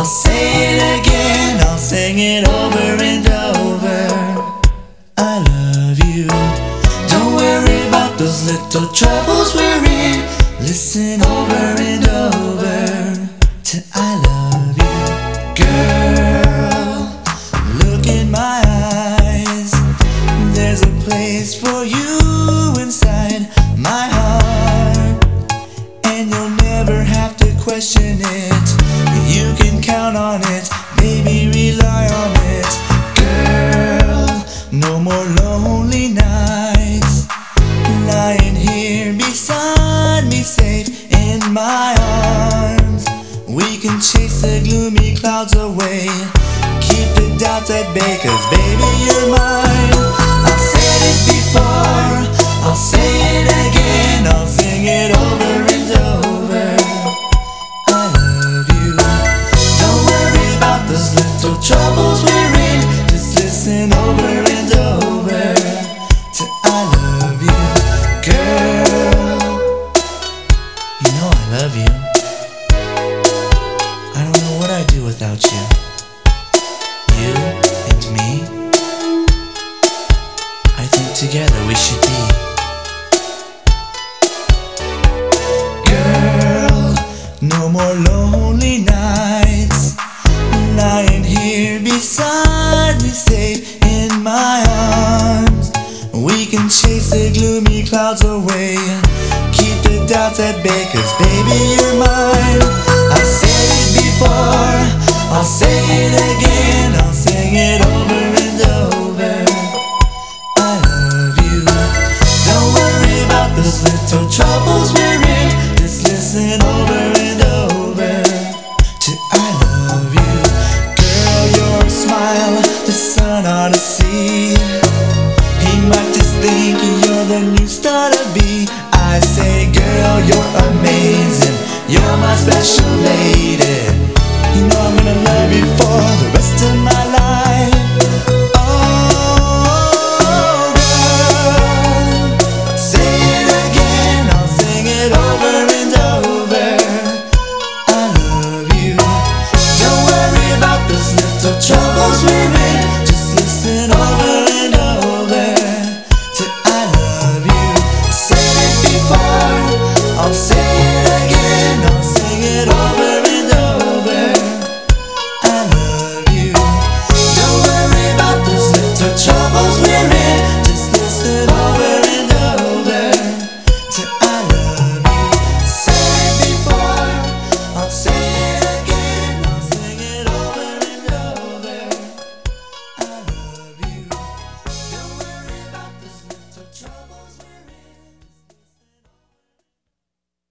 I'll say it again, I'll sing it over and over. I love you. Don't worry about those little troubles we're in. Listen over and over to I love you. Girl, look in my eyes. There's a place for you inside my heart. And you'll never have to question it. You can count on it, baby, rely on it. Girl, no more lonely nights. Lying here beside me, safe in my arms. We can chase the gloomy clouds away. Keep the doubts at bay, cause baby, you're mine. You. You and me. I think together we should be. Girl, no more lonely nights. Lying here beside me, safe in my arms. We can chase the gloomy clouds away. Keep the doubts at bay, cause baby, you're mine. I said it before, I'll say it again, I'll sing it over and over. I love you. Don't worry about those little troubles we're in. Just listen over and over to I love you. Girl, your smile, the sun. He might just think you're the new star to be. I say, girl, you're amazing. You're my special swimming.